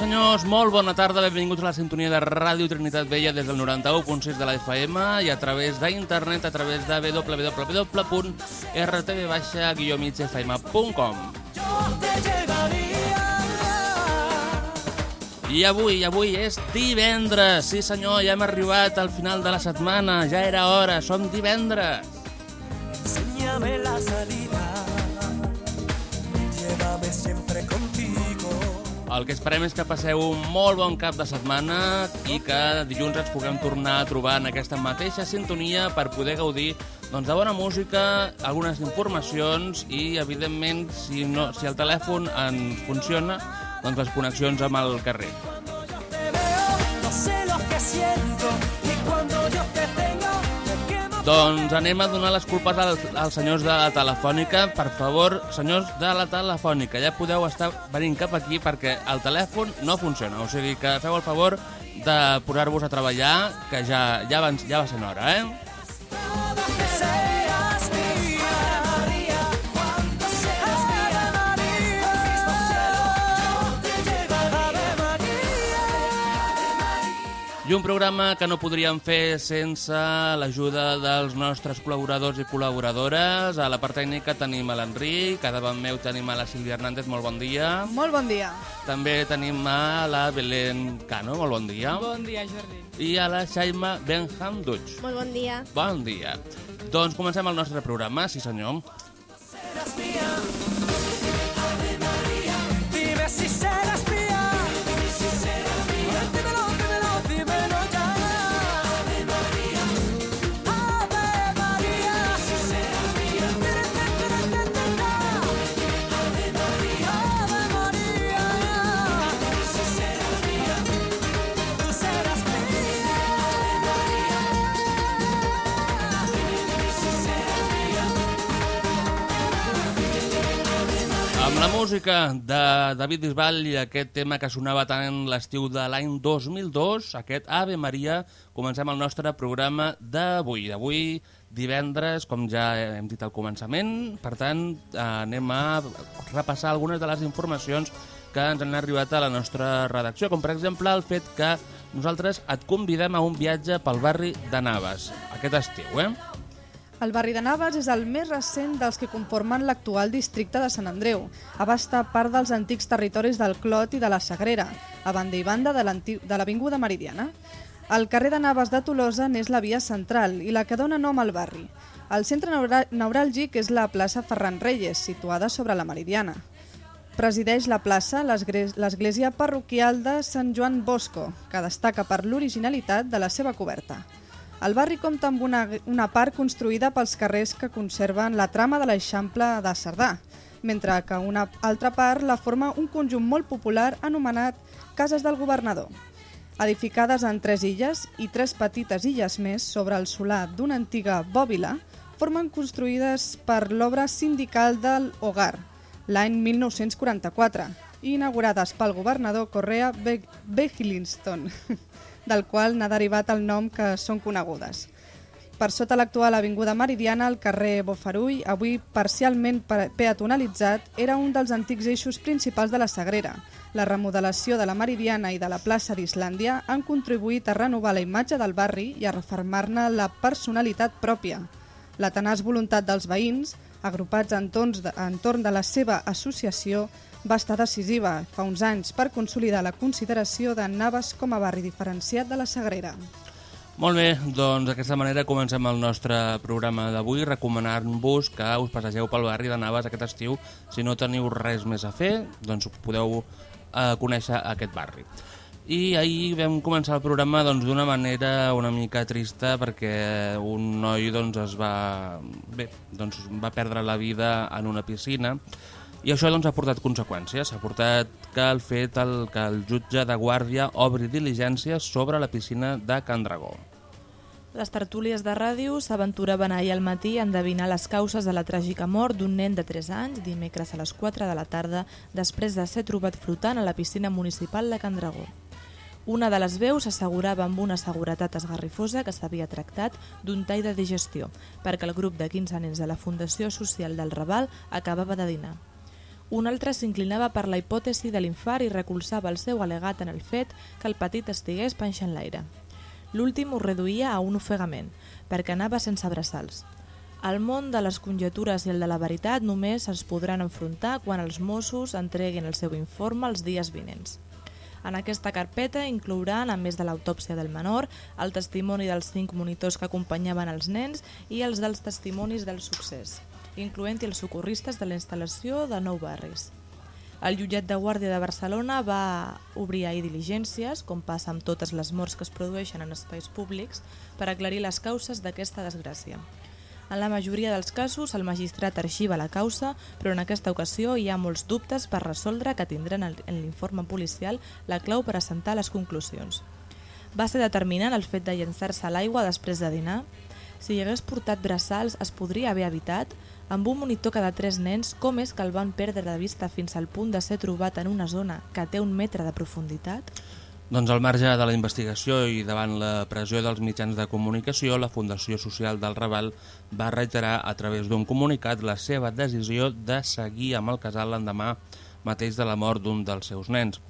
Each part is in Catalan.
senyors, molt bona tarda, benvinguts a la sintonia de Ràdio Trinitat Vella des del 91.6 de la FM i a través d'internet, a través de www.rtv-migfm.com. I avui, avui és divendres, sí senyor, ja hem arribat al final de la setmana, ja era hora, som divendres. Enséñame la salida. Llévame siempre. El que esperem és que passeu un molt bon cap de setmana i que dilluns ens puguem tornar a trobar en aquesta mateixa sintonia per poder gaudir doncs, de bona música, algunes informacions i, evidentment, si, no, si el telèfon ens funciona, doncs les connexions amb el carrer. No sé lo que siento. Doncs anem a donar les culpes als, als senyors de la telefònica. Per favor, senyors de la telefònica, ja podeu estar venint cap aquí perquè el telèfon no funciona. O sigui que feu el favor de posar-vos a treballar, que ja, ja, ja va sent hora, eh? I un programa que no podríem fer sense l'ajuda dels nostres col·laboradors i col·laboradores. A la part tècnica tenim a l'Enric, a davant meu tenim a la Sílvia Hernández, molt bon dia. Molt bon dia. També tenim a la Belén Cano, molt bon dia. Bon dia, Jordi. I a la Xaima Benham Duig. Molt bon dia. Bon dia. Doncs comencem el nostre programa, sí senyor. serás mía. Ave María, dime si música de David Bisbal i aquest tema que sonava tant l'estiu de l'any 2002, aquest Ave Maria, comencem el nostre programa d'avui. D'avui, divendres, com ja hem dit al començament. Per tant, eh, anem a repassar algunes de les informacions que ens han arribat a la nostra redacció, com per exemple el fet que nosaltres et convidem a un viatge pel barri de Navas, aquest estiu, eh? El barri de Navas és el més recent dels que conformen l'actual districte de Sant Andreu. Abasta part dels antics territoris del Clot i de la Sagrera, a banda i banda de l'Avinguda Meridiana. El carrer de Navas de Tolosa n'és la via central i la que dona nom al barri. El centre neuràlgic és la plaça Ferran Reyes, situada sobre la Meridiana. Presideix la plaça l'església parroquial de Sant Joan Bosco, que destaca per l'originalitat de la seva coberta. El barri compta amb una, una part construïda pels carrers que conserven la trama de l'Eixample de Cerdà, mentre que una altra part la forma un conjunt molt popular anomenat Cases del Governador. Edificades en tres illes i tres petites illes més sobre el solar d'una antiga bòbila, formen construïdes per l'obra sindical del Hogar, l'any 1944, i inaugurades pel governador Correa Be Beglinston, del qual n'ha derivat el nom que són conegudes. Per sota l'actual Avinguda Meridiana, el carrer Bofarull, avui parcialment pe- peatonalitzat, era un dels antics eixos principals de la Sagrera, La remodelació de la Meridiana i de la plaça d'Islàndia han contribuït a renovar la imatge del barri i a reformar-ne la personalitat pròpia. La tenaç voluntat dels veïns, agrupats de, entorn de la seva associació, va estar decisiva fa uns anys per consolidar la consideració de Navas com a barri diferenciat de la Sagrera. Molt bé, doncs d'aquesta manera comencem el nostre programa d'avui recomanant-vos que us passegeu pel barri de Navas aquest estiu. Si no teniu res més a fer, doncs podeu eh, conèixer aquest barri. I ahir vam començar el programa doncs, d'una doncs, manera una mica trista perquè un noi doncs, es va, bé, doncs, va perdre la vida en una piscina i això doncs, ha portat conseqüències. Ha portat que el fet el, que el jutge de guàrdia obri diligències sobre la piscina de Can Dragó. Les tertúlies de ràdio s'aventuraven ahir al matí a endevinar les causes de la tràgica mort d'un nen de 3 anys dimecres a les 4 de la tarda després de ser trobat flotant a la piscina municipal de Can Dragó. Una de les veus assegurava amb una seguretat esgarrifosa que s'havia tractat d'un tall de digestió, perquè el grup de 15 nens de la Fundació Social del Raval acabava de dinar. Un altre s'inclinava per la hipòtesi de l'infart i recolzava el seu alegat en el fet que el petit estigués panxant l'aire. L'últim ho reduïa a un ofegament, perquè anava sense abraçals. El món de les conjetures i el de la veritat només es podran enfrontar quan els Mossos entreguin el seu informe els dies vinents. En aquesta carpeta inclouran, a més de l'autòpsia del menor, el testimoni dels cinc monitors que acompanyaven els nens i els dels testimonis del succés, incloent-hi els socorristes de la instal·lació de Nou Barris. El jutjat de Guàrdia de Barcelona va obrir ahir diligències, com passa amb totes les morts que es produeixen en espais públics, per aclarir les causes d'aquesta desgràcia. En la majoria dels casos, el magistrat arxiva la causa, però en aquesta ocasió hi ha molts dubtes per resoldre que tindran en l'informe policial la clau per assentar les conclusions. Va ser determinant el fet de llançar-se a l'aigua després de dinar? Si hi hagués portat braçals, es podria haver evitat? Amb un monitor cada tres nens, com és que el van perdre de vista fins al punt de ser trobat en una zona que té un metre de profunditat? Doncs al marge de la investigació i davant la pressió dels mitjans de comunicació, la Fundació Social del Raval va reiterar a través d'un comunicat la seva decisió de seguir amb el casal l'endemà mateix de la mort d'un dels seus nens.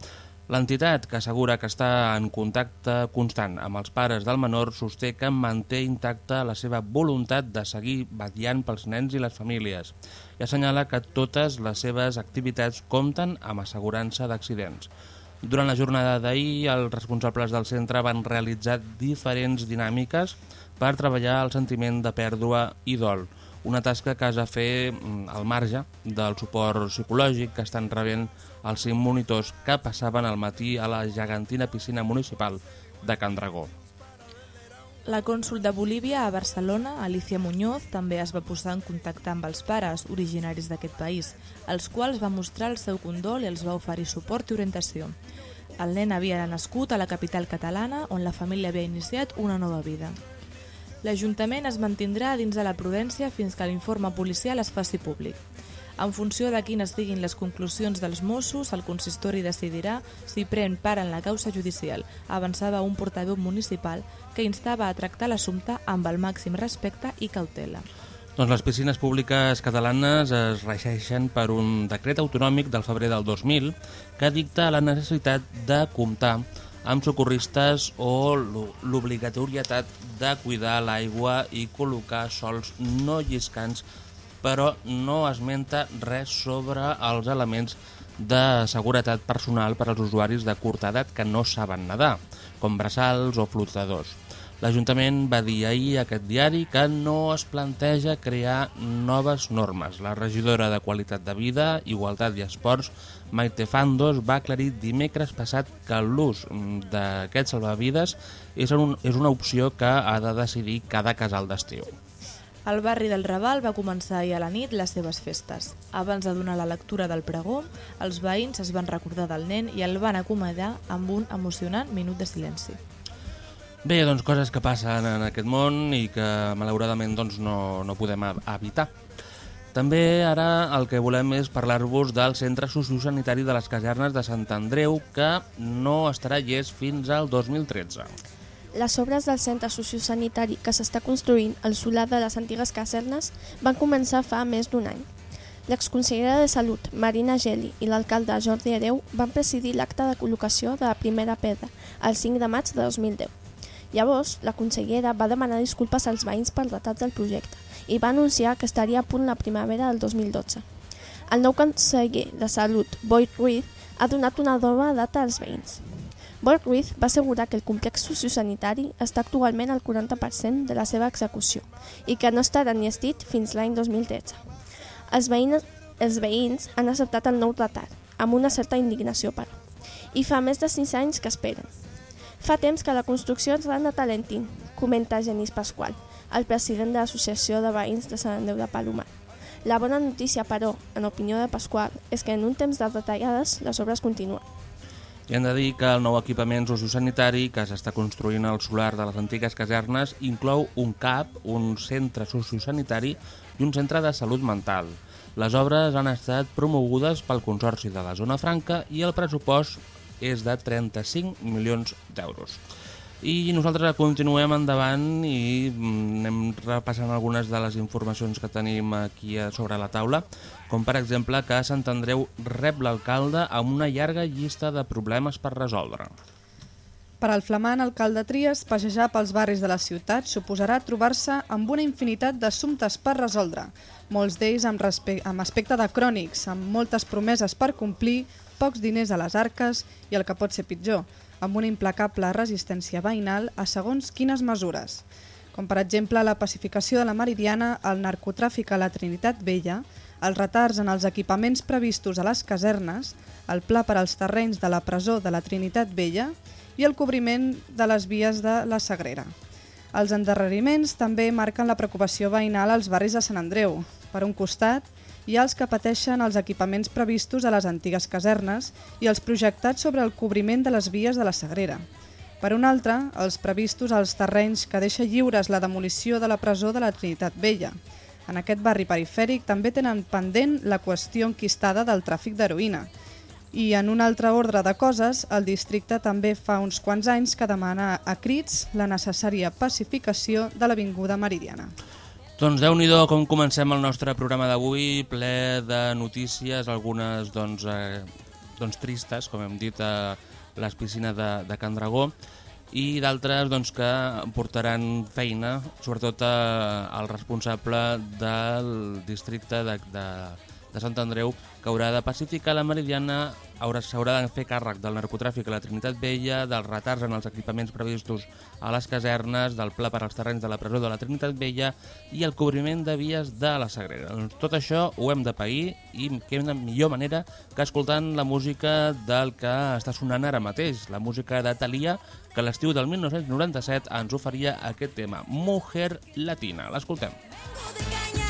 L'entitat, que assegura que està en contacte constant amb els pares del menor, sosté que manté intacta la seva voluntat de seguir vetllant pels nens i les famílies i assenyala que totes les seves activitats compten amb assegurança d'accidents. Durant la jornada d'ahir, els responsables del centre van realitzar diferents dinàmiques per treballar el sentiment de pèrdua i dol, una tasca que has de fer mm, al marge del suport psicològic que estan rebent cinc monitors que passaven al matí a la gegantina piscina municipal de Can Dragó. La cònsul de Bolívia a Barcelona, Alicia Muñoz, també es va posar en contacte amb els pares originaris d'aquest país, els quals va mostrar el seu condol i els va oferir suport i orientació. El nen havia nascut a la capital catalana, on la família havia iniciat una nova vida. L'Ajuntament es mantindrà dins de la prudència fins que l'informe policial es faci públic. En funció de quines siguin les conclusions dels Mossos, el consistori decidirà si pren part en la causa judicial, avançava un portaveu municipal que instava a tractar l'assumpte amb el màxim respecte i cautela. Doncs les piscines públiques catalanes es reixeixen per un decret autonòmic del febrer del 2000 que dicta la necessitat de comptar amb socorristes o l'obligatorietat de cuidar l'aigua i col·locar sols no lliscants, però no esmenta res sobre els elements de seguretat personal per als usuaris de curta edat que no saben nedar, com braçals o flotadors. L'Ajuntament va dir ahir a aquest diari que no es planteja crear noves normes. La regidora de Qualitat de Vida, Igualtat i Esports, Maite Fandos, va aclarir dimecres passat que l'ús d'aquests salvavides és, un, és una opció que ha de decidir cada casal d'estiu. El barri del Raval va començar ahir a la nit les seves festes. Abans de donar la lectura del pregó, els veïns es van recordar del nen i el van acomiadar amb un emocionant minut de silenci. Bé, doncs coses que passen en aquest món i que malauradament doncs, no, no podem evitar. També ara el que volem és parlar-vos del Centre Sociosanitari de les Casernes de Sant Andreu, que no estarà llest fins al 2013. Les obres del centre sociosanitari que s'està construint al solar de les antigues casernes van començar fa més d'un any. L'exconsellera de Salut, Marina Geli, i l'alcalde Jordi Hereu van presidir l'acte de col·locació de la primera pedra el 5 de maig de 2010. Llavors, la consellera va demanar disculpes als veïns pel retard del projecte i va anunciar que estaria a punt la primavera del 2012. El nou conseller de Salut, Boyd Ruiz, ha donat una nova data als veïns. Ruiz va assegurar que el complex sociosanitari està actualment al 40% de la seva execució i que no estarà ni estit fins l'any 2013. Els veïns, els veïns han acceptat el nou retard, amb una certa indignació, però. I fa més de 6 anys que esperen. Fa temps que la construcció ens de talentín, comenta Genís Pasqual, el president de l'Associació de Veïns de Sant Andreu de Palomar. La bona notícia, però, en opinió de Pasqual, és que en un temps de retallades les obres continuen. I hem de dir que el nou equipament sociosanitari que s'està construint al solar de les antigues casernes inclou un CAP, un centre sociosanitari i un centre de salut mental. Les obres han estat promogudes pel Consorci de la Zona Franca i el pressupost és de 35 milions d'euros. I nosaltres continuem endavant i mm, anem repassant algunes de les informacions que tenim aquí sobre la taula, com per exemple que Sant Andreu rep l'alcalde amb una llarga llista de problemes per resoldre. Per al flamant alcalde Trias, passejar pels barris de la ciutat suposarà trobar-se amb una infinitat d'assumptes per resoldre, molts d'ells amb, amb aspecte de crònics, amb moltes promeses per complir, pocs diners a les arques i el que pot ser pitjor, amb una implacable resistència veïnal a segons quines mesures, com per exemple la pacificació de la Meridiana, el narcotràfic a la Trinitat Vella, els retards en els equipaments previstos a les casernes, el pla per als terrenys de la presó de la Trinitat Vella i el cobriment de les vies de la Sagrera. Els endarreriments també marquen la preocupació veïnal als barris de Sant Andreu. Per un costat, hi ha els que pateixen els equipaments previstos a les antigues casernes i els projectats sobre el cobriment de les vies de la Sagrera. Per un altre, els previstos als terrenys que deixa lliures la demolició de la presó de la Trinitat Vella. En aquest barri perifèric també tenen pendent la qüestió enquistada del tràfic d'heroïna, i en un altre ordre de coses, el districte també fa uns quants anys que demana a crits la necessària pacificació de l'Avinguda Meridiana. Doncs déu nhi com comencem el nostre programa d'avui, ple de notícies, algunes doncs, eh, doncs tristes, com hem dit, a les piscines de, de Can Dragó, i d'altres doncs, que portaran feina, sobretot eh, al responsable del districte de, de, de Sant Andreu, que haurà de pacificar la Meridiana, s'haurà de fer càrrec del narcotràfic a la Trinitat Vella, dels retards en els equipaments previstos a les casernes, del pla per als terrenys de la presó de la Trinitat Vella i el cobriment de vies de la Sagrera. Doncs tot això ho hem de pair i que una millor manera que escoltant la música del que està sonant ara mateix, la música de Thalia, que l'estiu del 1997 ens oferia aquest tema, Mujer Latina. L'escoltem. Música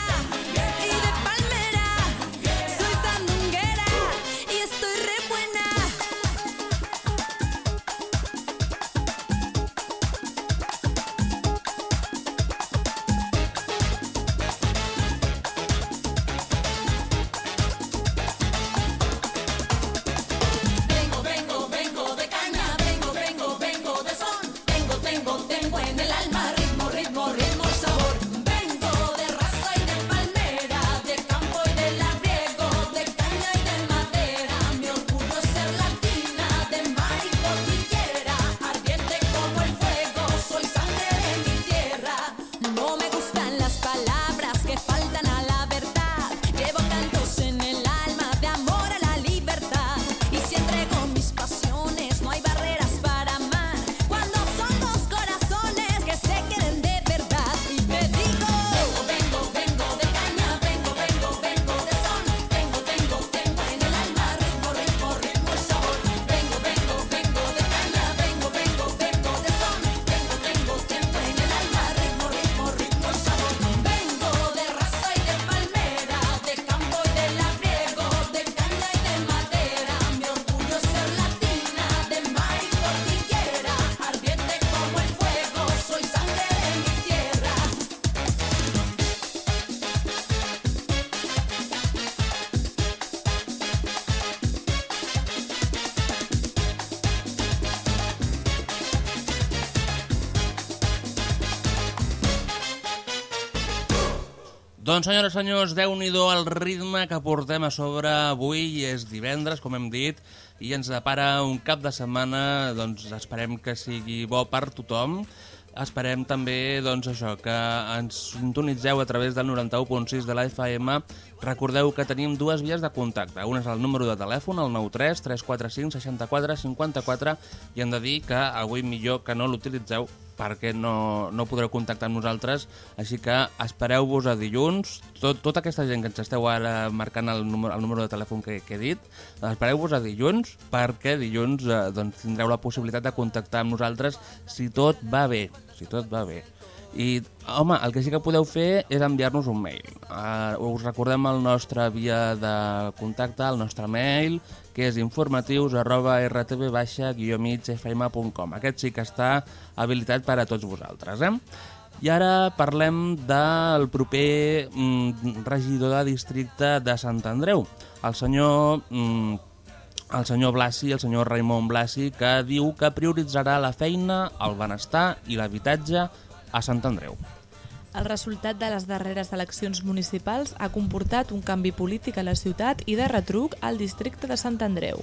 Doncs, senyores i senyors, déu nhi el ritme que portem a sobre avui. És divendres, com hem dit, i ens depara un cap de setmana, doncs esperem que sigui bo per tothom. Esperem també doncs, això que ens sintonitzeu a través del 91.6 de la FM. Recordeu que tenim dues vies de contacte. Una és el número de telèfon, el 93 345 64 54, i hem de dir que avui millor que no l'utilitzeu perquè no, no podreu contactar amb nosaltres, així que espereu-vos a dilluns. Tot, tota aquesta gent que ens esteu ara marcant el número, el número de telèfon que, que he dit, espereu-vos a dilluns perquè dilluns eh, doncs, tindreu la possibilitat de contactar amb nosaltres si tot va bé, si tot va bé. I, home, el que sí que podeu fer és enviar-nos un mail. Uh, us recordem el nostre via de contacte, el nostre mail, que és informatius arroba rtv-migfm.com. Aquest sí que està habilitat per a tots vosaltres. Eh? I ara parlem del proper mm, regidor de districte de Sant Andreu, el senyor... Mm, el senyor Blasi, el senyor Raimon Blasi, que diu que prioritzarà la feina, el benestar i l'habitatge a Sant Andreu. El resultat de les darreres eleccions municipals ha comportat un canvi polític a la ciutat i de retruc al districte de Sant Andreu.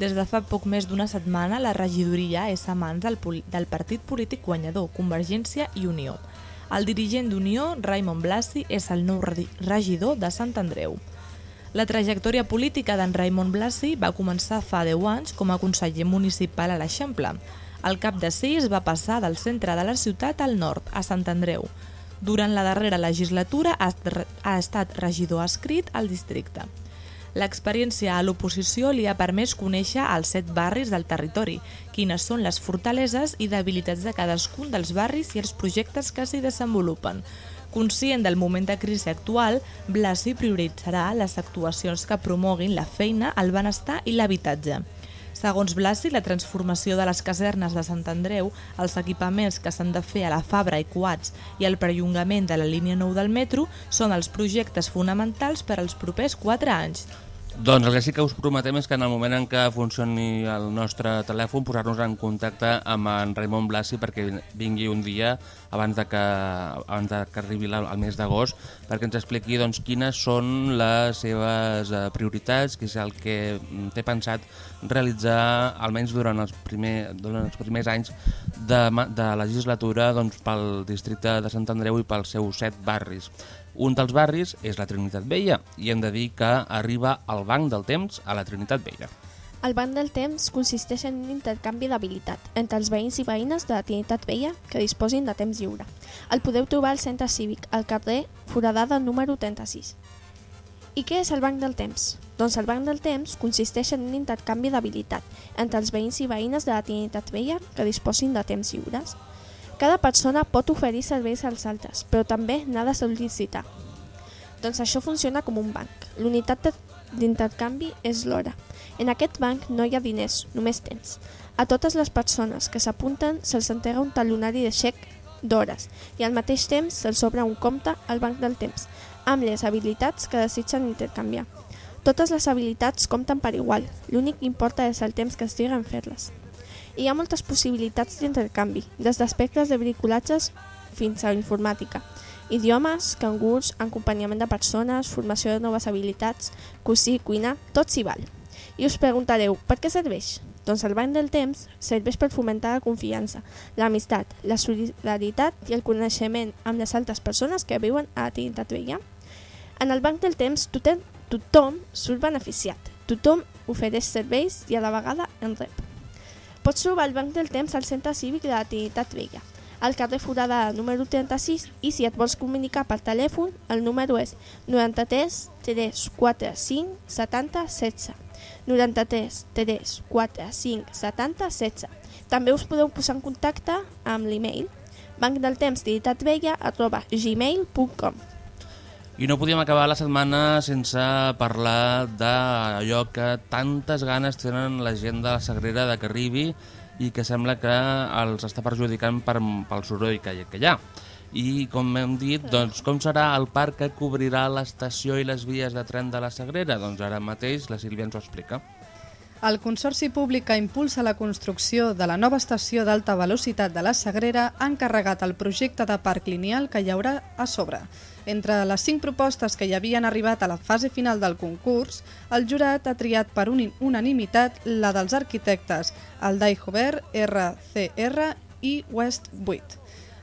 Des de fa poc més d'una setmana, la regidoria és a mans del, del partit polític guanyador, Convergència i Unió. El dirigent d'Unió, Raimon Blasi, és el nou regidor de Sant Andreu. La trajectòria política d'en Raimon Blasi va començar fa 10 anys com a conseller municipal a l'Eixample. Al cap de 6 va passar del centre de la ciutat al nord, a Sant Andreu. Durant la darrera legislatura ha, ha estat regidor escrit al districte. L'experiència a l'oposició li ha permès conèixer els set barris del territori, quines són les fortaleses i debilitats de cadascun dels barris i els projectes que s'hi desenvolupen, Conscient del moment de crisi actual, Blasi prioritzarà les actuacions que promoguin la feina, el benestar i l'habitatge. Segons Blasi, la transformació de les casernes de Sant Andreu, els equipaments que s'han de fer a la Fabra i Coats i el perllongament de la línia 9 del metro són els projectes fonamentals per als propers 4 anys. Doncs el que sí que us prometem és que en el moment en què funcioni el nostre telèfon posar-nos en contacte amb en Raimon Blasi perquè vingui un dia abans de que, abans de que arribi el mes d'agost perquè ens expliqui doncs, quines són les seves eh, prioritats, què és el que té pensat realitzar almenys durant els, primer, durant els primers anys de, de legislatura doncs, pel districte de Sant Andreu i pels seus set barris. Un dels barris és la Trinitat Vella i hem de dir que arriba al Banc del Temps a la Trinitat Vella. El Banc del Temps consisteix en un intercanvi d'habilitat entre els veïns i veïnes de la Trinitat Vella que disposin de temps lliure. El podeu trobar al centre cívic, al carrer Foradada número 36. I què és el Banc del Temps? Doncs el Banc del Temps consisteix en un intercanvi d'habilitat entre els veïns i veïnes de la Trinitat Vella que disposin de temps lliures. Cada persona pot oferir serveis als altres, però també n'ha de sol·licitar. Doncs això funciona com un banc. L'unitat d'intercanvi és l'hora. En aquest banc no hi ha diners, només temps. A totes les persones que s'apunten se'ls entrega un talonari de xec d'hores i al mateix temps se'ls obre un compte al banc del temps amb les habilitats que desitgen intercanviar. Totes les habilitats compten per igual, l'únic que importa és el temps que es triga en fer-les. Hi ha moltes possibilitats d'intercanvi, des d'aspectes de bricolatges fins a informàtica, idiomes, cangurs, acompanyament de persones, formació de noves habilitats, cosir, cuina, tot s'hi val. I us preguntareu, per què serveix? Doncs el banc del temps serveix per fomentar la confiança, l'amistat, la solidaritat i el coneixement amb les altres persones que viuen a la Trinitat Vella. En el banc del temps tothom, tothom surt beneficiat, tothom ofereix serveis i a la vegada en rep. Pots trobar el Banc del Temps al Centre Cívic de la Trinitat Vella, al carrer Forada número 36 i si et vols comunicar per telèfon, el número és 93 3 4 5 70 16. 93 3 4 5 70 16. També us podeu posar en contacte amb l'e-mail bancdeltemsdiritatbella arroba gmail.com i no podíem acabar la setmana sense parlar d'allò que tantes ganes tenen la gent de la Sagrera de que arribi i que sembla que els està perjudicant per, pel soroll que, que hi ha. I com hem dit, doncs, com serà el parc que cobrirà l'estació i les vies de tren de la Sagrera? Doncs ara mateix la Sílvia ens ho explica. El Consorci Públic que impulsa la construcció de la nova estació d'alta velocitat de la Sagrera ha encarregat el projecte de parc lineal que hi haurà a sobre. Entre les cinc propostes que hi havien arribat a la fase final del concurs, el jurat ha triat per un unanimitat la dels arquitectes Aldaihover, RCR i West 8.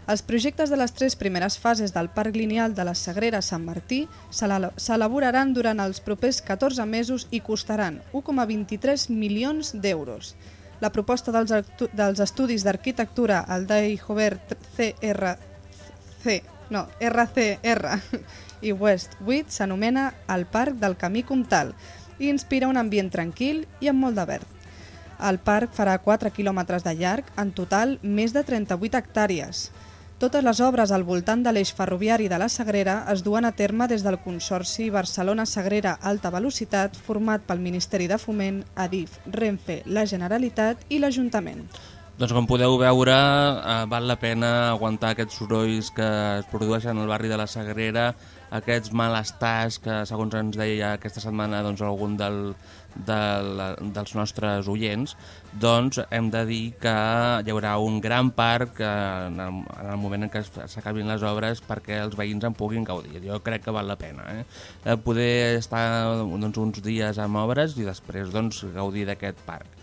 Els projectes de les tres primeres fases del Parc Lineal de la Sagrera Sant Martí s'ela- s'elaboraran durant els propers 14 mesos i costaran 1,23 milions d'euros. La proposta dels, dels estudis d'arquitectura Aldai Hover CRC, no, RCR i West 8 s'anomena el Parc del Camí Comtal i inspira un ambient tranquil i amb molt de verd. El parc farà 4 quilòmetres de llarg, en total més de 38 hectàrees. Totes les obres al voltant de l'eix ferroviari de la Sagrera es duen a terme des del Consorci Barcelona-Sagrera Alta Velocitat format pel Ministeri de Foment, Adif, Renfe, la Generalitat i l'Ajuntament. Doncs com podeu veure, eh, val la pena aguantar aquests sorolls que es produeixen al barri de la Sagrera, aquests malestars que, segons ens deia aquesta setmana doncs, algun del, del, dels nostres oients, doncs hem de dir que hi haurà un gran parc eh, en el, en el moment en què s'acabin les obres perquè els veïns en puguin gaudir. Jo crec que val la pena. Eh? Eh, poder estar doncs, uns dies amb obres i després doncs, gaudir d'aquest parc.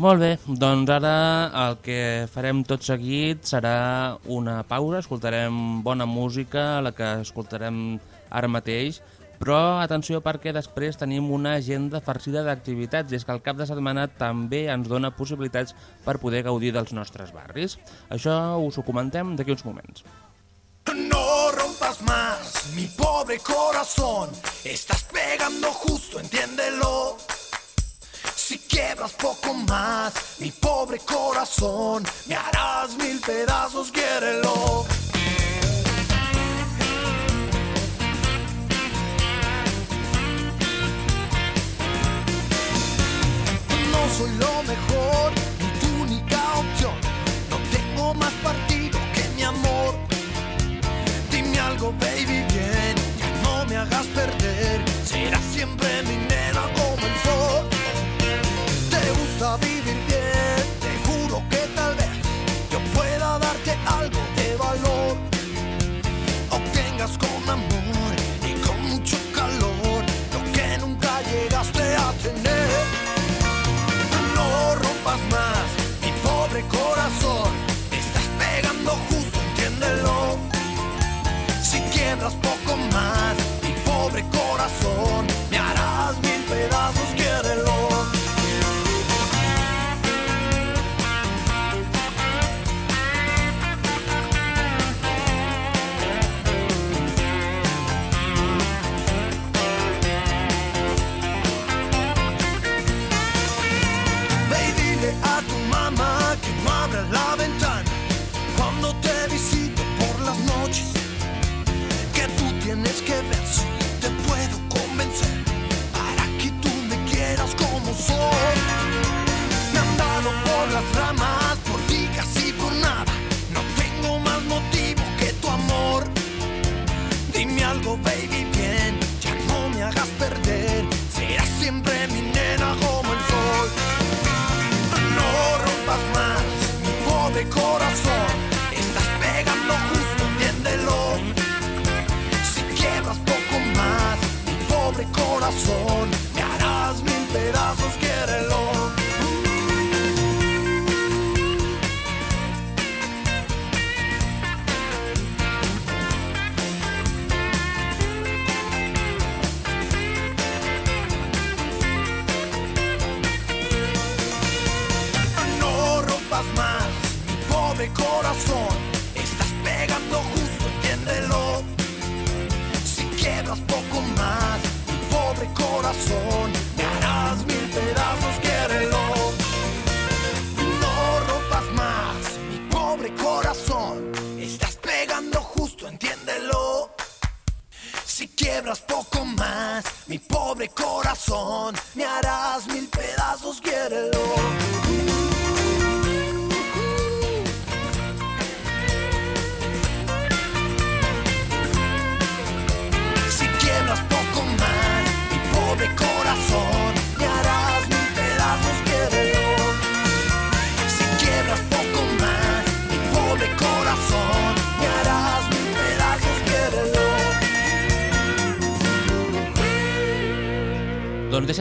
Molt bé, doncs ara el que farem tot seguit serà una pausa, escoltarem bona música, la que escoltarem ara mateix, però atenció perquè després tenim una agenda farcida d'activitats i és que el cap de setmana també ens dona possibilitats per poder gaudir dels nostres barris. Això us ho comentem d'aquí uns moments. No rompas más, mi pobre corazón. Estás pegando justo, entiéndelo. Si quiebras poco más, mi pobre corazón, me harás mil pedazos, quiérelo. No soy lo mejor,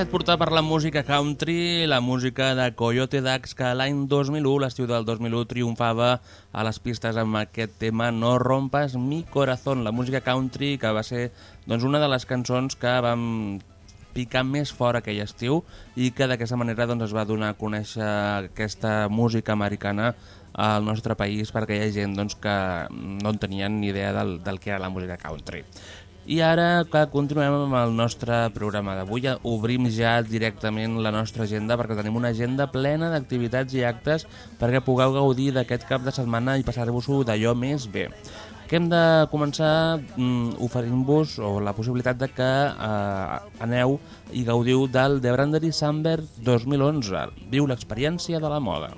portar per la música country, la música de Coyote Dax, que l'any 2001, l'estiu del 2001, triomfava a les pistes amb aquest tema No rompas mi corazón, la música country, que va ser doncs, una de les cançons que vam picar més fort aquell estiu i que d'aquesta manera doncs, es va donar a conèixer aquesta música americana al nostre país per aquella gent doncs, que no en tenien ni idea del, del que era la música country. I ara que continuem amb el nostre programa d'avui, obrim ja directament la nostra agenda perquè tenim una agenda plena d'activitats i actes perquè pugueu gaudir d'aquest cap de setmana i passar-vos-ho d'allò més bé. Que hem de començar mm, oferint-vos o la possibilitat de que eh, aneu i gaudiu del The Brandery Summer 2011. Viu l'experiència de la moda.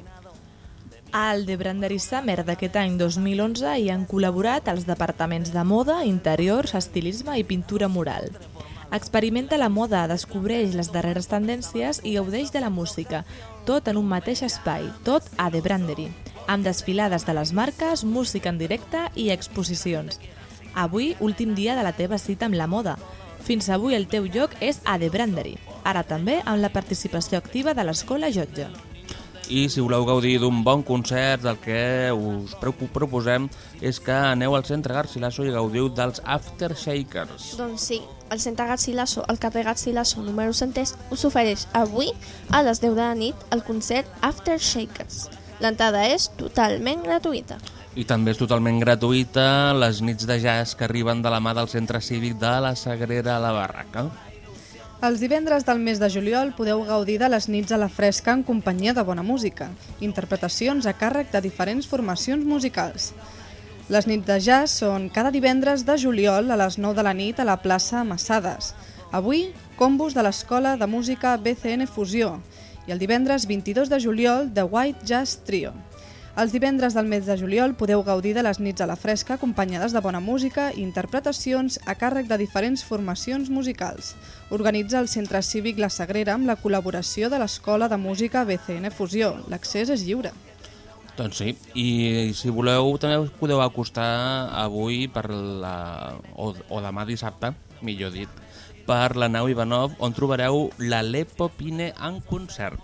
Al The Brandery Summer d'aquest any 2011 hi han col·laborat els departaments de moda, interiors, estilisme i pintura mural. Experimenta la moda, descobreix les darreres tendències i gaudeix de la música, tot en un mateix espai, tot a The Brandery, amb desfilades de les marques, música en directe i exposicions. Avui, últim dia de la teva cita amb la moda. Fins avui el teu lloc és a The Brandery, ara també amb la participació activa de l'Escola Jotja. I si voleu gaudir d'un bon concert, el que us pro- proposem és que aneu al centre Garcilaso i gaudiu dels Aftershakers. Doncs sí, el Centre Garcilaso, al carrer Garcilaso número 100 us ofereix avui a les 10 de la nit el concert After Shakers. L'entrada és totalment gratuïta. I també és totalment gratuïta les nits de jazz que arriben de la mà del Centre Cívic de la Sagrera a la Barraca. Els divendres del mes de juliol podeu gaudir de les nits a la fresca en companyia de bona música, interpretacions a càrrec de diferents formacions musicals. Les nits de jazz són cada divendres de juliol a les 9 de la nit a la plaça Massades. Avui, combos de l'Escola de Música BCN Fusió i el divendres 22 de juliol de White Jazz Trio. Els divendres del mes de juliol podeu gaudir de les nits a la fresca acompanyades de bona música i interpretacions a càrrec de diferents formacions musicals. Organitza el Centre Cívic La Sagrera amb la col·laboració de l'Escola de Música BCN Fusió. L'accés és lliure. Doncs sí, i si voleu també us podeu acostar avui per la, o, o demà dissabte, millor dit, per la nau Ivanov, on trobareu l'Alepo Pine en concert.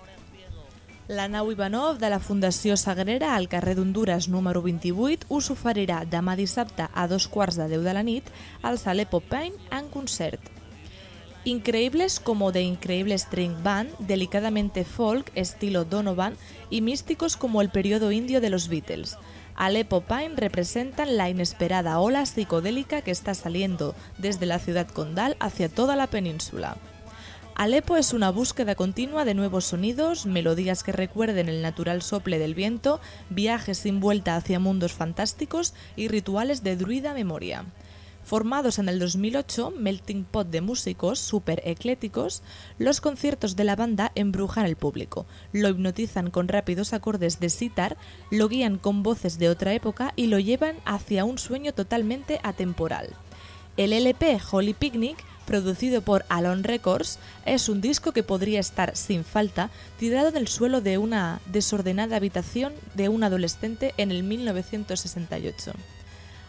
La nau Ivanov de la Fundació Sagrera al carrer d'Honduras número 28 us oferirà demà dissabte a dos quarts de 10 de la nit al Salepo Pain en concert. Increíbles como The Increíble String Band, delicadamente folk estilo Donovan y místicos como el periodo indio de los Beatles. Aleppo Pine representan la inesperada ola psicodélica que está saliendo desde la ciudad condal hacia toda la península. Alepo es una búsqueda continua de nuevos sonidos, melodías que recuerden el natural sople del viento, viajes sin vuelta hacia mundos fantásticos y rituales de druida memoria. Formados en el 2008, melting pot de músicos super ecléticos, los conciertos de la banda embrujan el público, lo hipnotizan con rápidos acordes de sitar, lo guían con voces de otra época y lo llevan hacia un sueño totalmente atemporal. El LP Holy Picnic, producido por Alon Records, es un disco que podría estar sin falta tirado en el suelo de una desordenada habitación de un adolescente en el 1968.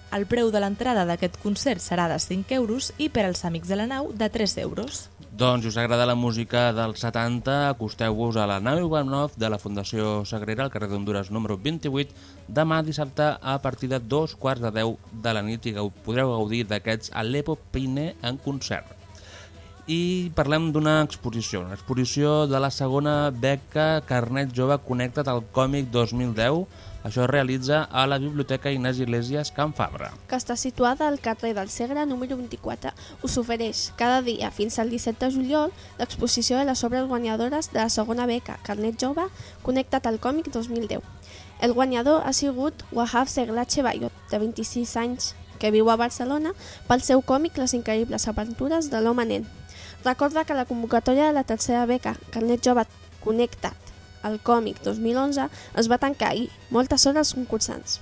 El preu de l'entrada d'aquest concert serà de 5 euros i per als amics de la nau de 3 euros. Doncs, us agrada la música dels 70, acosteu-vos a la nau Ivanov de la Fundació Sagrera, al carrer d'Honduras número 28, demà dissabte a partir de dos quarts de 10 de la nit i podreu gaudir d'aquests Aleppo Pine en concert. I parlem d'una exposició, una exposició de la segona beca Carnet Jove Connecta't al Còmic 2010. Això es realitza a la Biblioteca Ignasi Iglesias Can Fabra. que està situada al carrer del Segre número 24. Us ofereix cada dia fins al 17 de juliol l'exposició de les obres guanyadores de la segona beca Carnet Jove Connecta't al Còmic 2010. El guanyador ha sigut Wahab Seglache Bayot, de 26 anys, que viu a Barcelona pel seu còmic Les increïbles aventures de l'home nen. Recorda que la convocatòria de la tercera beca Carnet Jove Connecta't al còmic 2011 es va tancar ahir. Moltes hores als concursants.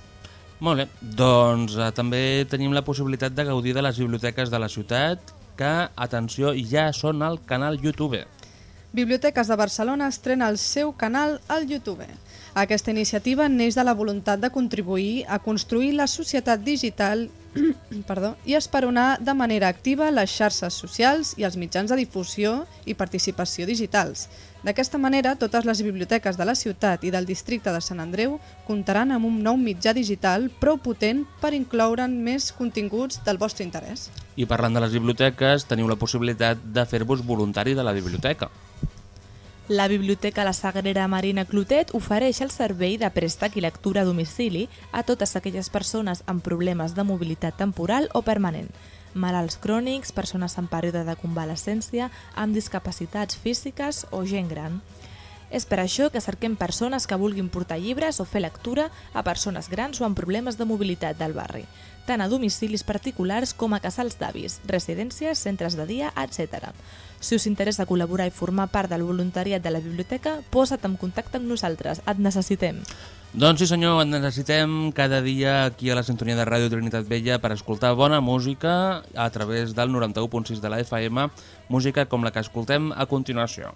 Molt bé, doncs eh, també tenim la possibilitat de gaudir de les biblioteques de la ciutat que, atenció, ja són al canal YouTube. Biblioteques de Barcelona estrena el seu canal al YouTube. Aquesta iniciativa neix de la voluntat de contribuir a construir la societat digital perdó, i esperonar de manera activa les xarxes socials i els mitjans de difusió i participació digitals. D'aquesta manera, totes les biblioteques de la ciutat i del districte de Sant Andreu comptaran amb un nou mitjà digital prou potent per incloure'n més continguts del vostre interès. I parlant de les biblioteques, teniu la possibilitat de fer-vos voluntari de la biblioteca. La Biblioteca La Sagrera Marina Clotet ofereix el servei de préstec i lectura a domicili a totes aquelles persones amb problemes de mobilitat temporal o permanent, malalts crònics, persones en període de convalescència, amb discapacitats físiques o gent gran. És per això que cerquem persones que vulguin portar llibres o fer lectura a persones grans o amb problemes de mobilitat del barri, tant a domicilis particulars com a casals d'avis, residències, centres de dia, etc. Si us interessa col·laborar i formar part del voluntariat de la biblioteca, posa't en contacte amb nosaltres. Et necessitem. Doncs sí senyor, en necessitem cada dia aquí a la sintonia de Ràdio Trinitat Vella per escoltar bona música a través del 91.6 de la FM, música com la que escoltem a continuació.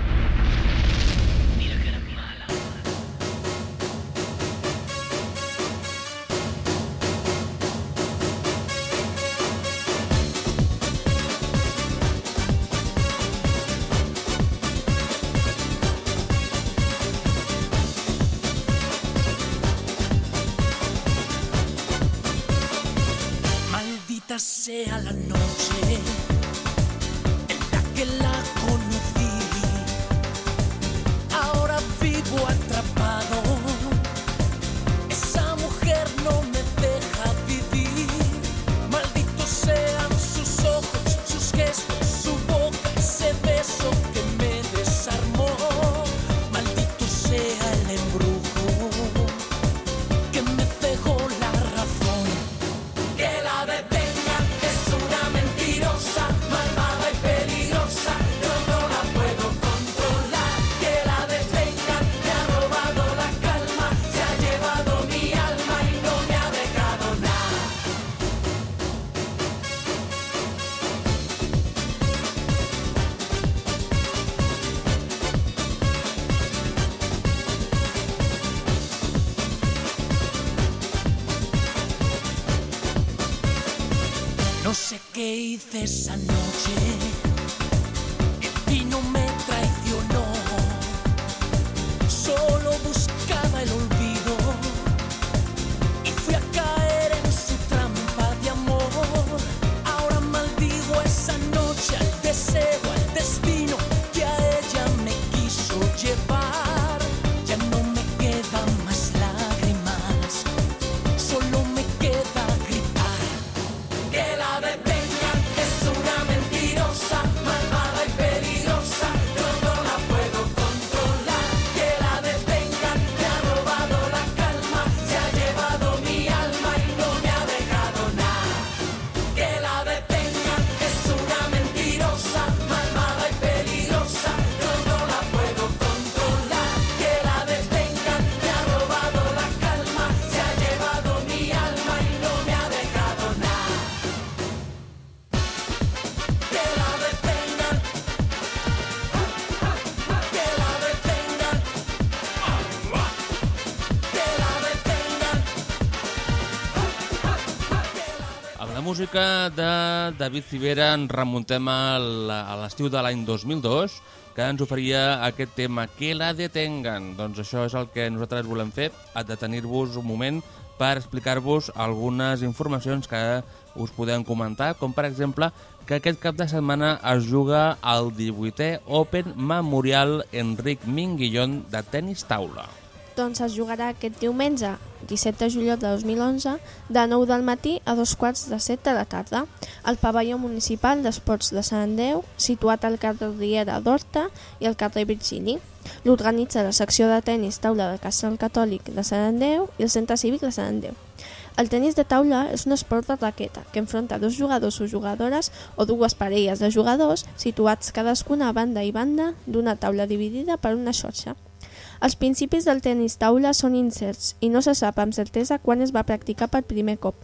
Sea la noche confessan música de David Civera ens remuntem a l'estiu de l'any 2002 que ens oferia aquest tema, que la detengan. Doncs això és el que nosaltres volem fer, a detenir-vos un moment per explicar-vos algunes informacions que us podem comentar, com per exemple que aquest cap de setmana es juga el 18è Open Memorial Enric Minguillón de tenis taula. Doncs es jugarà aquest diumenge, 17 de juliol de 2011, de 9 del matí a dos quarts de 7 de la tarda, al pavelló municipal d'esports de Sant Andreu, situat al carrer Riera d'Horta i al carrer Virgili. L'organitza la secció de tennis taula del Casal Catòlic de Sant Andreu i el Centre Cívic de Sant Andreu. El tenis de taula és un esport de raqueta que enfronta dos jugadors o jugadores o dues parelles de jugadors situats cadascuna a banda i banda d'una taula dividida per una xorxa. Els principis del tenis taula són incerts i no se sap amb certesa quan es va practicar per primer cop.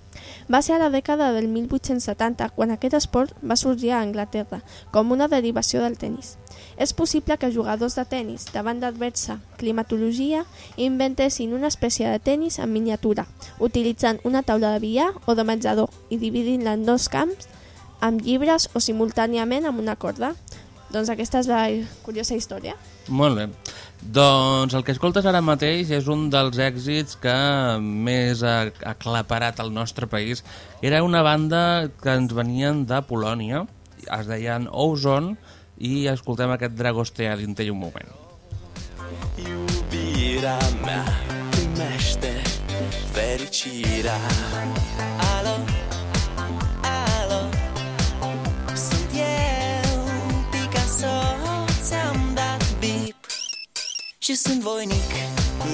Va ser a la dècada del 1870 quan aquest esport va sorgir a Anglaterra com una derivació del tenis. És possible que jugadors de tenis, davant d'adversa climatologia, inventessin una espècie de tenis en miniatura, utilitzant una taula de billar o de menjador i dividint-la en dos camps amb llibres o simultàniament amb una corda. Doncs aquesta és la curiosa història. Molt bé. Doncs el que escoltes ara mateix és un dels èxits que més ha aclaparat el nostre país. Era una banda que ens venien de Polònia, es deien Ozone, i escoltem aquest Dragostea dintre un moment. Iubirea mea, primește fericirea alo Și sunt voinic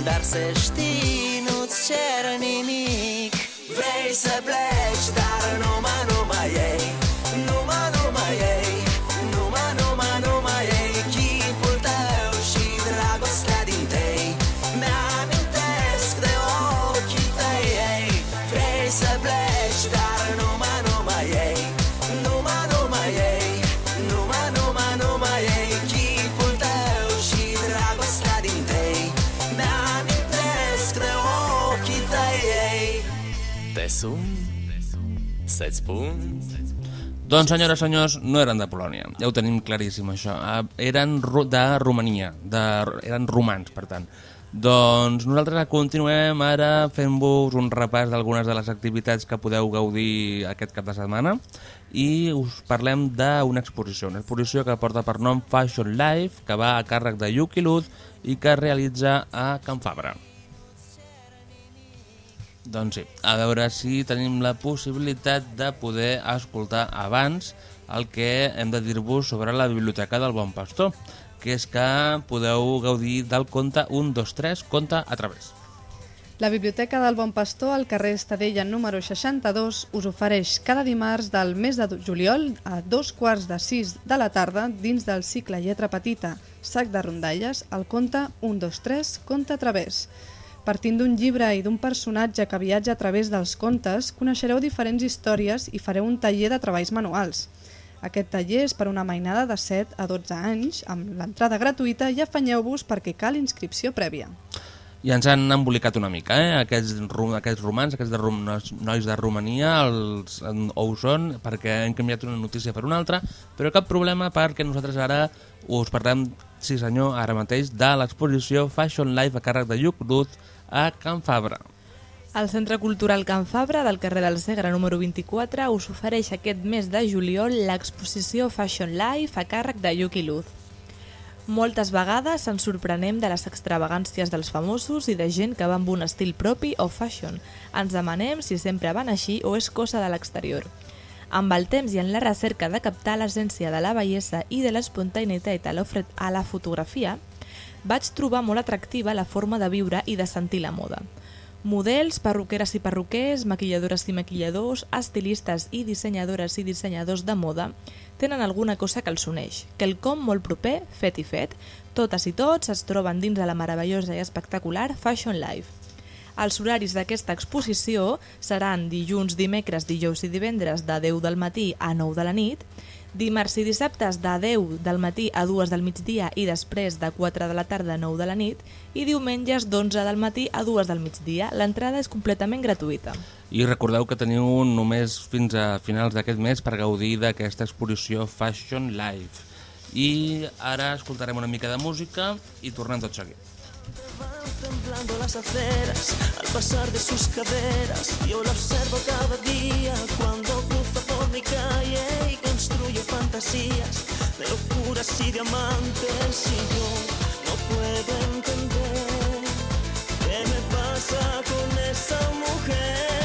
Dar să știi, nu-ți cer nimic. Vrei să pleci, dar numai, numai Doncs, senyores senyors, no eren de Polònia. Ja ho tenim claríssim, això. Ah, Eren de Romania. De, eren romans, per tant. Doncs nosaltres continuem ara fent-vos un repàs d'algunes de les activitats que podeu gaudir aquest cap de setmana i us parlem d'una exposició, una exposició que porta per nom Fashion Life, que va a càrrec de Yuki Luz i que es realitza a Can Fabra. Doncs sí, a veure si tenim la possibilitat de poder escoltar abans el que hem de dir-vos sobre la Biblioteca del Bon Pastor, que és que podeu gaudir del conte 1, 2, 3, conte a través. La Biblioteca del Bon Pastor, al carrer Estadella número 62, us ofereix cada dimarts del mes de juliol a dos quarts de sis de la tarda, dins del cicle Lletra Petita, sac de rondalles, el conte 1, 2, 3, conte a través. Partint d'un llibre i d'un personatge que viatja a través dels contes, coneixereu diferents històries i fareu un taller de treballs manuals. Aquest taller és per una mainada de 7 a 12 anys, amb l'entrada gratuïta i afanyeu-vos perquè cal inscripció prèvia. I ens han embolicat una mica, eh? Aquests, aquests romans, aquests de rom, nois de Romania, els ho són, perquè hem canviat una notícia per una altra, però cap problema perquè nosaltres ara us parlem, sí senyor, ara mateix, de l'exposició Fashion Life a càrrec de Lluc Cruz a Can Fabra. El Centre Cultural Can Fabra del carrer del Segre número 24 us ofereix aquest mes de juliol l'exposició Fashion Life a càrrec de Yuki Luz. Moltes vegades ens sorprenem de les extravagàncies dels famosos i de gent que va amb un estil propi o fashion. Ens demanem si sempre van així o és cosa de l'exterior. Amb el temps i en la recerca de captar l'essència de la bellesa i de l'espontaneïtat a, la fotografia, vaig trobar molt atractiva la forma de viure i de sentir la moda. Models, perruqueres i perruquers, maquilladores i maquilladors, estilistes i dissenyadores i dissenyadors de moda tenen alguna cosa que els uneix, que el com molt proper, fet i fet. Totes i tots es troben dins de la meravellosa i espectacular Fashion Life. Els horaris d'aquesta exposició seran dilluns, dimecres, dijous i divendres de 10 del matí a 9 de la nit, Dimarts i dissabtes de 10 del matí a 2 del migdia i després de 4 de la tarda a 9 de la nit i diumenges d'11 del matí a 2 del migdia. L'entrada és completament gratuïta. I recordeu que teniu només fins a finals d'aquest mes per gaudir d'aquesta exposició Fashion Live. I ara escoltarem una mica de música i tornem tot seguit. temblando las aceras al pasar de sus caderas. Yo la observo cada día cuando mi calle y construyo fantasías de locuras y diamantes y yo no puedo entender qué me pasa con esa mujer.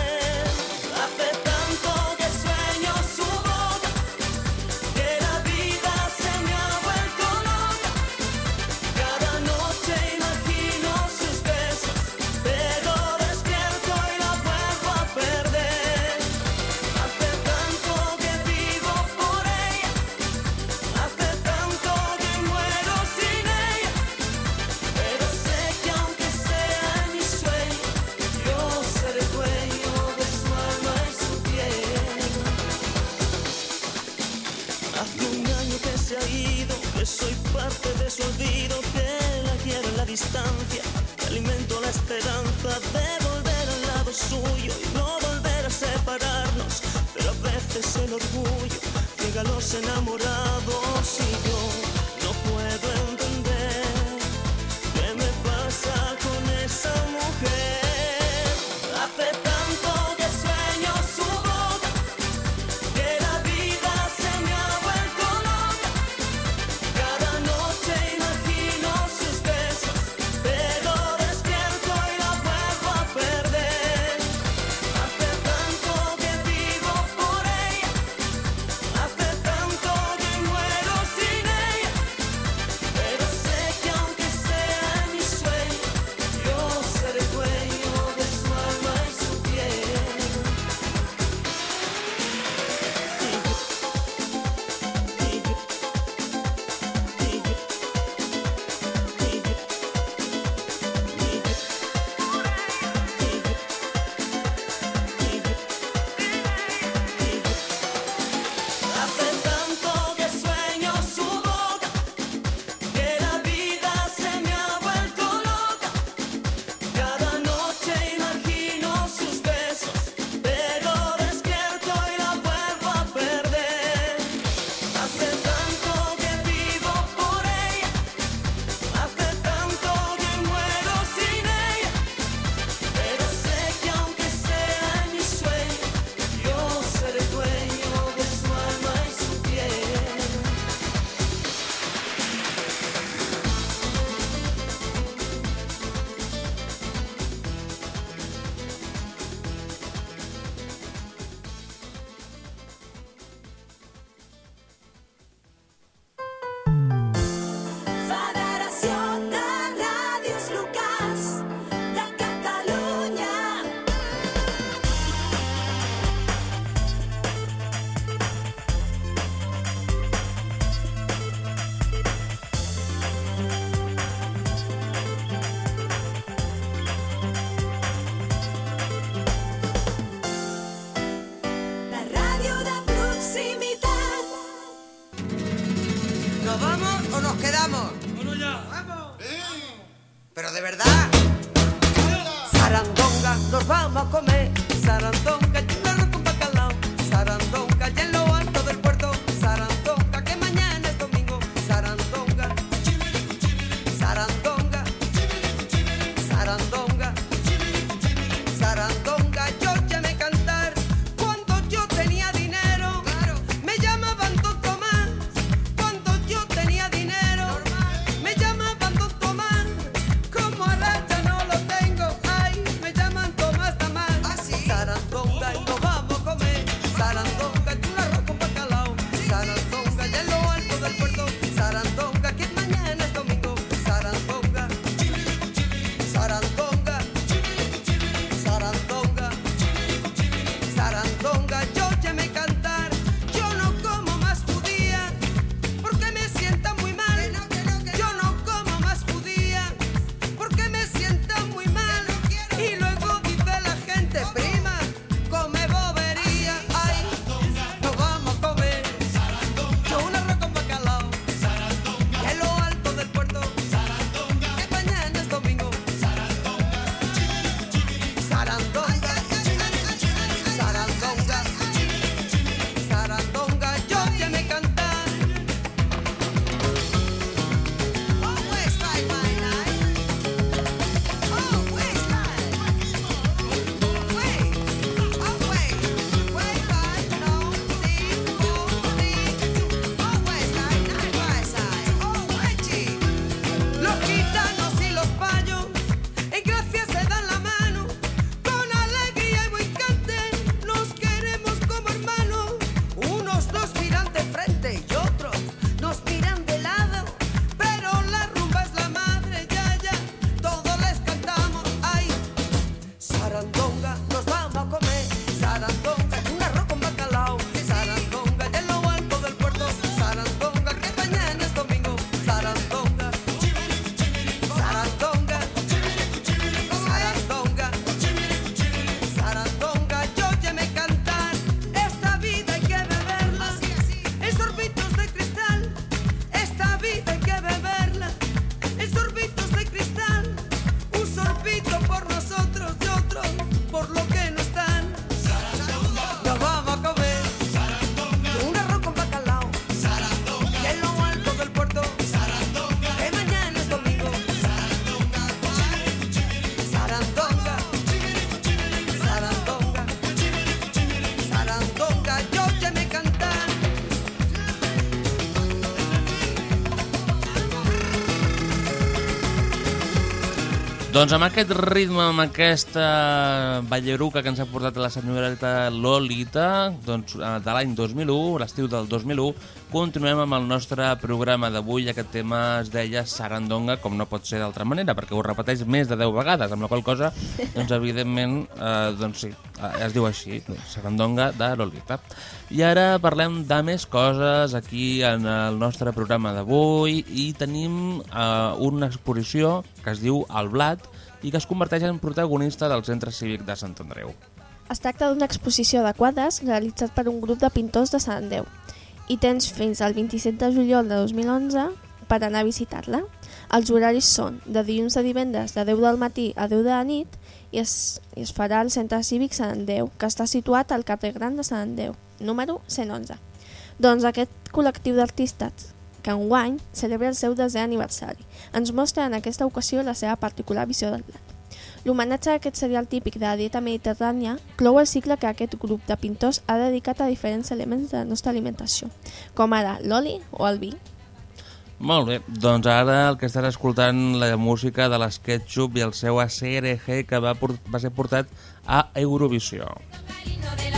olvido que la quiero en la distancia, que alimento la esperanza de volver al lado suyo y no volver a separarnos. Pero a veces el orgullo llega a los enamorados y yo. Doncs amb aquest ritme, amb aquesta balleruca que ens ha portat la senyoreta Lolita, doncs eh, de l'any 2001, l'estiu del 2001, continuem amb el nostre programa d'avui. Aquest tema es deia Sarandonga, com no pot ser d'altra manera, perquè ho repeteix més de 10 vegades, amb la qual cosa, doncs evidentment, eh, doncs sí, eh, es diu així, Sarandonga de Lolita. I ara parlem de més coses aquí en el nostre programa d'avui i tenim eh, una exposició que es diu El Blat i que es converteix en protagonista del Centre Cívic de Sant Andreu. Es tracta d'una exposició de quadres realitzat per un grup de pintors de Sant Andreu i tens fins al 27 de juliol de 2011 per anar a visitar-la. Els horaris són de dilluns a divendres de 10 del matí a 10 de la nit i es, i es farà al Centre Cívic Sant Andreu, que està situat al carrer Gran de Sant Andreu, número 111. Doncs aquest col·lectiu d'artistes que enguany celebra el seu desè aniversari. Ens mostra en aquesta ocasió la seva particular visió del plat. L'homenatge a aquest cereal típic de la dieta mediterrània clou el cicle que aquest grup de pintors ha dedicat a diferents elements de la nostra alimentació, com ara l'oli o el vi. Molt bé, doncs ara el que estarà escoltant la música de l'Sketchup i el seu ACRG que va, va ser portat a Eurovisió. de las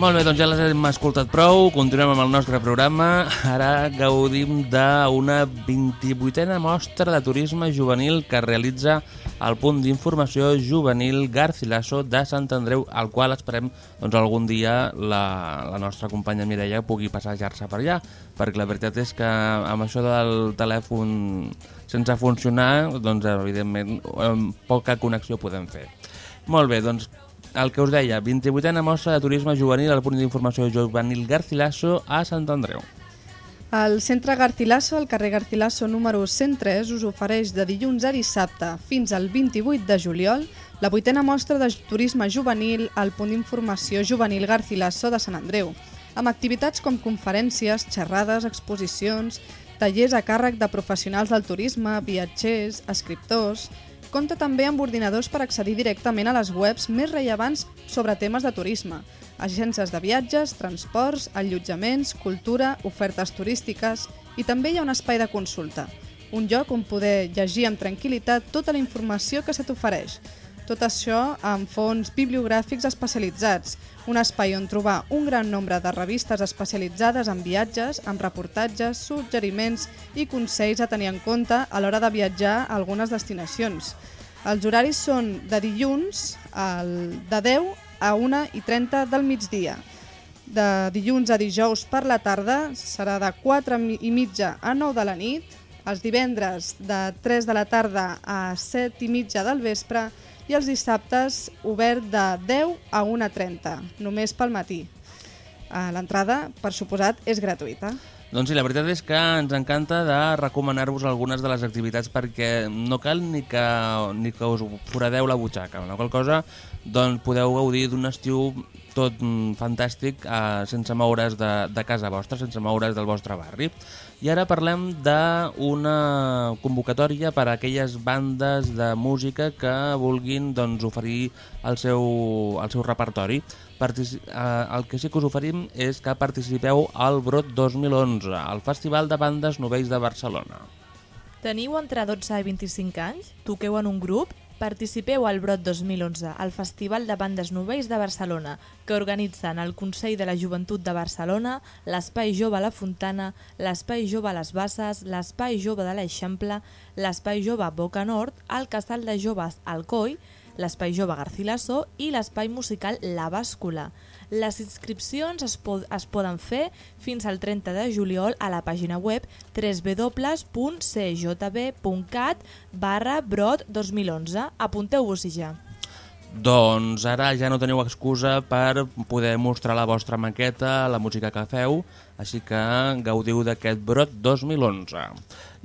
Molt bé, doncs ja les hem escoltat prou, continuem amb el nostre programa. Ara gaudim d'una 28a mostra de turisme juvenil que realitza el punt d'informació juvenil Garcilaso de Sant Andreu, al qual esperem doncs, algun dia la, la nostra companya Mireia pugui passejar-se per allà, perquè la veritat és que amb això del telèfon sense funcionar, doncs evidentment em, poca connexió podem fer. Molt bé, doncs el que us deia, 28a mostra de turisme juvenil al punt d'informació juvenil Garcilaso a Sant Andreu. El Centre Garcilaso, al carrer Garcilaso número 103, us ofereix de dilluns a dissabte fins al 28 de juliol la vuitena mostra de turisme juvenil al punt d'informació juvenil Garcilaso de Sant Andreu, amb activitats com conferències, xerrades, exposicions, tallers a càrrec de professionals del turisme, viatgers, escriptors... Compta també amb ordinadors per accedir directament a les webs més rellevants sobre temes de turisme, agències de viatges, transports, allotjaments, cultura, ofertes turístiques i també hi ha un espai de consulta, un lloc on poder llegir amb tranquil·litat tota la informació que se t'ofereix. Tot això amb fons bibliogràfics especialitzats, un espai on trobar un gran nombre de revistes especialitzades en viatges, amb reportatges, suggeriments i consells a tenir en compte a l'hora de viatjar a algunes destinacions. Els horaris són de dilluns al, de 10 a 1 i 30 del migdia. De dilluns a dijous per la tarda serà de 4 i mitja a 9 de la nit, els divendres de 3 de la tarda a 7 i mitja del vespre i els dissabtes obert de 10 a 1.30, només pel matí. Eh, L'entrada, per suposat, és gratuïta. Doncs sí, la veritat és que ens encanta de recomanar-vos algunes de les activitats perquè no cal ni que, ni que us foradeu la butxaca. Una qual cosa, doncs podeu gaudir d'un estiu tot mm, fantàstic eh, sense moure's de, de casa vostra, sense moure's del vostre barri. I ara parlem d'una convocatòria per a aquelles bandes de música que vulguin doncs, oferir el seu, el seu repertori. Partici eh, el que sí que us oferim és que participeu al Brot 2011, al Festival de Bandes Novells de Barcelona. Teniu entre 12 i 25 anys? Toqueu en un grup? Participeu al Brot 2011, al Festival de Bandes Novells de Barcelona, que organitzen el Consell de la Joventut de Barcelona, l'Espai Jove a la Fontana, l'Espai Jove a les Basses, l'Espai Jove de l'Eixample, l'Espai Jove Boca Nord, el Casal de Joves Alcoi, l'Espai Jove Garcilaso i l'Espai Musical La Bàscula. Les inscripcions es, pod es poden fer fins al 30 de juliol a la pàgina web www.cjb.cat barra brot 2011. Apunteu-vos-hi ja. Doncs ara ja no teniu excusa per poder mostrar la vostra maqueta, la música que feu, així que gaudiu d'aquest brot 2011.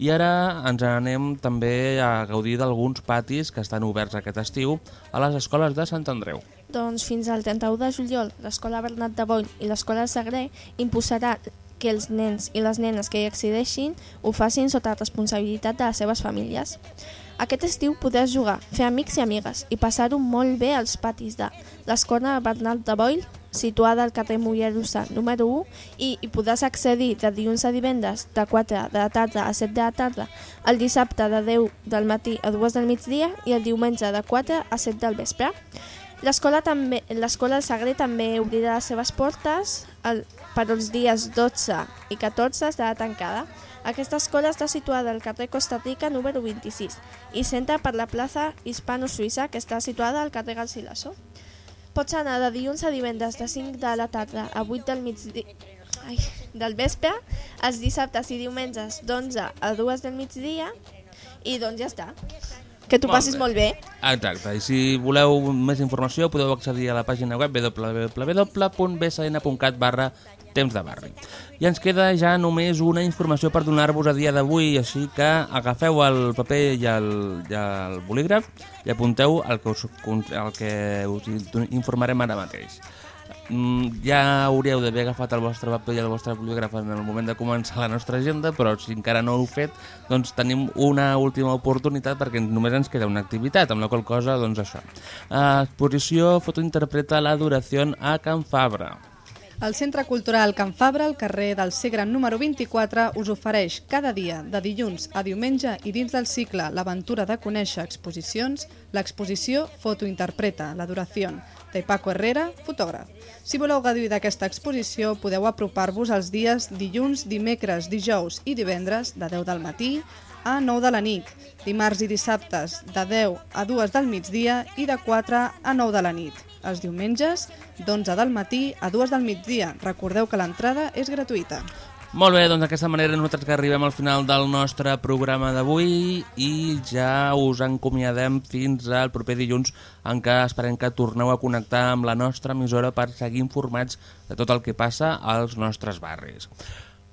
I ara ens anem també a gaudir d'alguns patis que estan oberts aquest estiu a les escoles de Sant Andreu. Doncs fins al 31 de juliol, l'Escola Bernat de Boll i l'Escola Sagré imposarà que els nens i les nenes que hi accedeixin ho facin sota responsabilitat de les seves famílies. Aquest estiu podràs jugar, fer amics i amigues i passar-ho molt bé als patis de l'Escola Bernat de Boll, situada al carrer Mollerussa número 1 i hi podràs accedir de dilluns a divendres de 4 de la tarda a 7 de la tarda, el dissabte de 10 del matí a 2 del migdia i el diumenge de 4 a 7 del vespre. L'escola del Sagrer també obrirà les seves portes el, per als dies 12 i 14 estarà tancada. Aquesta escola està situada al carrer Costa Rica número 26 i s'entra per la plaça Hispano-Suïssa que està situada al carrer Garcilaso. Pots anar de dilluns a divendres de 5 de la tarda a 8 del migdia ai, del vespre, els dissabtes i diumenges d'11 a 2 del migdia i doncs ja està. Que tu passis bé. molt bé. Exacte, i si voleu més informació podeu accedir a la pàgina web www.bsn.cat barra temps de barri. I ens queda ja només una informació per donar-vos a dia d'avui, així que agafeu el paper i el, i el bolígraf i apunteu el que us, el que us informarem ara mateix. Mm, ja hauríeu d'haver agafat el vostre paper i el vostre bolígraf en el moment de començar la nostra agenda, però si encara no heu fet, doncs tenim una última oportunitat perquè només ens queda una activitat, amb la qual cosa, doncs això. Exposició fotointerpreta la duració a Can Fabra. El Centre Cultural Can Fabra, al carrer del Segre número 24, us ofereix cada dia, de dilluns a diumenge i dins del cicle L'aventura de conèixer exposicions, l'exposició Fotointerpreta, la duració, de Paco Herrera, fotògraf. Si voleu gaudir d'aquesta exposició, podeu apropar-vos els dies dilluns, dimecres, dijous i divendres de 10 del matí a 9 de la nit, dimarts i dissabtes de 10 a 2 del migdia i de 4 a 9 de la nit. Els diumenges, d'11 del matí a 2 del migdia. Recordeu que l'entrada és gratuïta. Molt bé, doncs d'aquesta manera nosaltres que arribem al final del nostre programa d'avui i ja us encomiadem fins al proper dilluns en què esperem que torneu a connectar amb la nostra emissora per seguir informats de tot el que passa als nostres barris.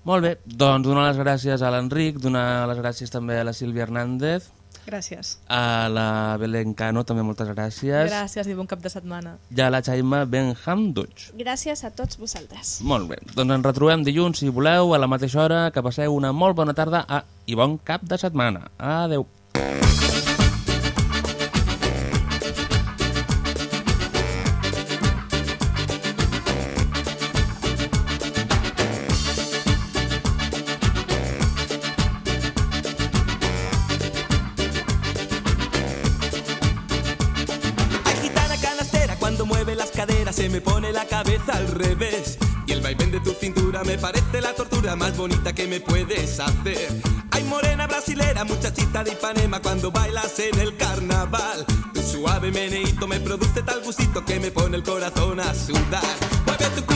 Molt bé, doncs donar les gràcies a l'Enric, donar les gràcies també a la Sílvia Hernández, Gràcies. a la Belén Cano, també moltes gràcies, Gràcies i bon cap de setmana. i a la Xaima Benham Duig. Gràcies a tots vosaltres. Molt bé, doncs ens retrobem dilluns, si voleu, a la mateixa hora, que passeu una molt bona tarda a... i bon cap de setmana. Adeu. Vaivén de tu cintura me parece la tortura más bonita que me puedes hacer. Ay, morena brasilera, muchachita de Ipanema, cuando bailas en el carnaval. Tu suave meneíto me produce tal gustito que me pone el corazón a sudar. Mueve tu.